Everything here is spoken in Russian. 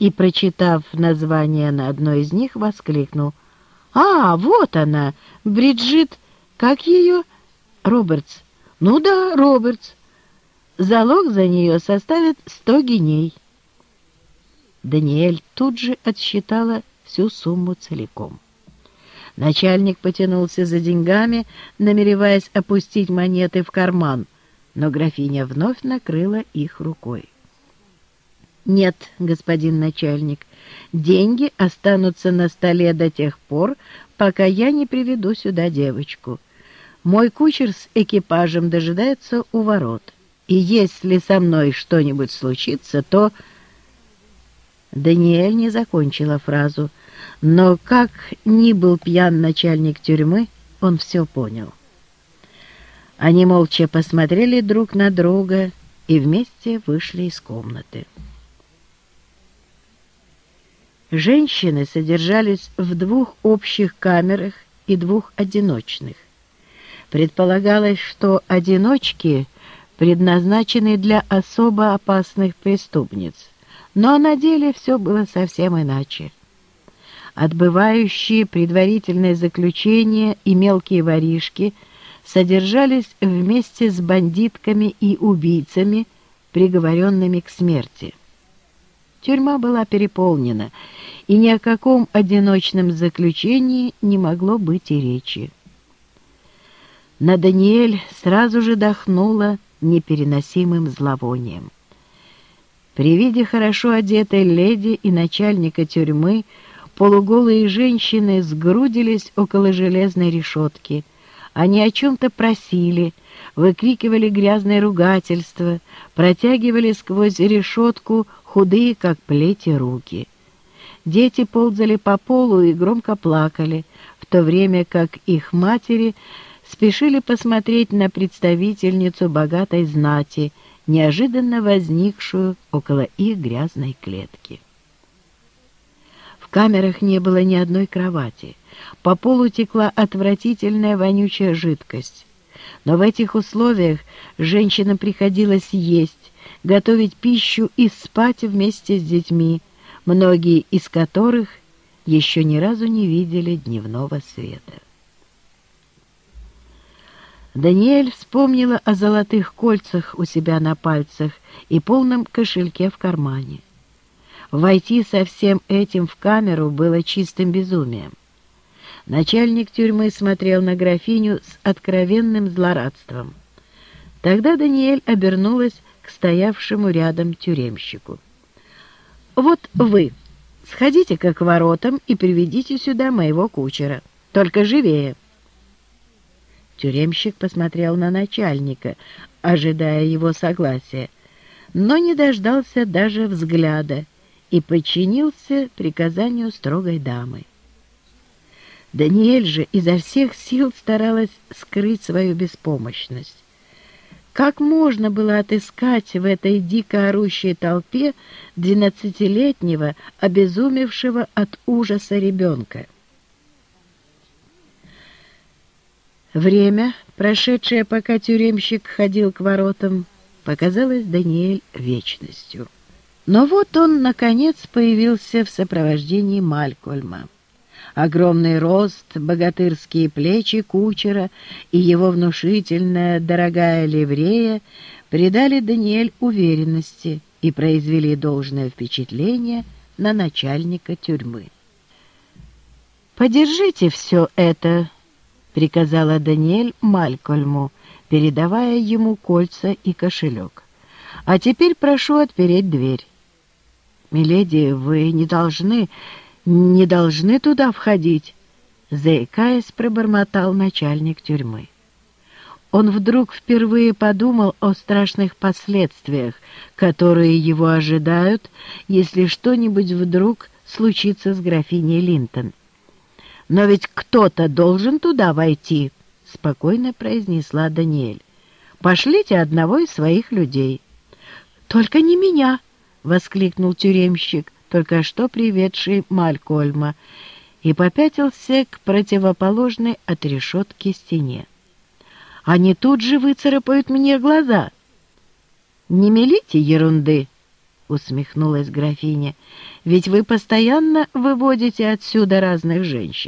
и, прочитав название на одной из них, воскликнул. «А, вот она, Бриджит, как ее?» «Робертс». «Ну да, Робертс. Залог за нее составит сто геней». Даниэль тут же отсчитала всю сумму целиком. Начальник потянулся за деньгами, намереваясь опустить монеты в карман, но графиня вновь накрыла их рукой. «Нет, господин начальник, деньги останутся на столе до тех пор, пока я не приведу сюда девочку. Мой кучер с экипажем дожидается у ворот, и если со мной что-нибудь случится, то...» Даниэль не закончила фразу, но как ни был пьян начальник тюрьмы, он все понял. Они молча посмотрели друг на друга и вместе вышли из комнаты. Женщины содержались в двух общих камерах и двух одиночных. Предполагалось, что одиночки предназначены для особо опасных преступниц, но на деле все было совсем иначе. Отбывающие предварительное заключение и мелкие воришки содержались вместе с бандитками и убийцами, приговоренными к смерти. Тюрьма была переполнена, и ни о каком одиночном заключении не могло быть и речи. На Даниэль сразу же дохнуло непереносимым зловонием. При виде хорошо одетой леди и начальника тюрьмы полуголые женщины сгрудились около железной решетки. Они о чем-то просили, выкрикивали грязное ругательство, протягивали сквозь решетку худые, как плети, руки. Дети ползали по полу и громко плакали, в то время как их матери спешили посмотреть на представительницу богатой знати, неожиданно возникшую около их грязной клетки. В камерах не было ни одной кровати. По полу текла отвратительная вонючая жидкость. Но в этих условиях женщинам приходилось есть, готовить пищу и спать вместе с детьми, многие из которых еще ни разу не видели дневного света. Даниэль вспомнила о золотых кольцах у себя на пальцах и полном кошельке в кармане. Войти со всем этим в камеру было чистым безумием. Начальник тюрьмы смотрел на графиню с откровенным злорадством. Тогда Даниэль обернулась стоявшему рядом тюремщику. «Вот вы, сходите-ка к воротам и приведите сюда моего кучера. Только живее!» Тюремщик посмотрел на начальника, ожидая его согласия, но не дождался даже взгляда и подчинился приказанию строгой дамы. Даниэль же изо всех сил старалась скрыть свою беспомощность. Как можно было отыскать в этой дико орущей толпе двенадцатилетнего, обезумевшего от ужаса ребенка? Время, прошедшее, пока тюремщик ходил к воротам, показалось Даниэль вечностью. Но вот он, наконец, появился в сопровождении Малькольма. Огромный рост, богатырские плечи кучера и его внушительная дорогая ливрея придали Даниэль уверенности и произвели должное впечатление на начальника тюрьмы. «Подержите все это», — приказала Даниэль Малькольму, передавая ему кольца и кошелек. «А теперь прошу отпереть дверь». «Миледи, вы не должны, не должны туда входить», — заикаясь, пробормотал начальник тюрьмы. Он вдруг впервые подумал о страшных последствиях, которые его ожидают, если что-нибудь вдруг случится с графиней Линтон. «Но ведь кто-то должен туда войти», — спокойно произнесла Даниэль. «Пошлите одного из своих людей». «Только не меня!» — воскликнул тюремщик, только что приведший Малькольма, и попятился к противоположной от решетки стене. «Они тут же выцарапают мне глаза!» «Не мелите ерунды!» — усмехнулась графиня, — «ведь вы постоянно выводите отсюда разных женщин».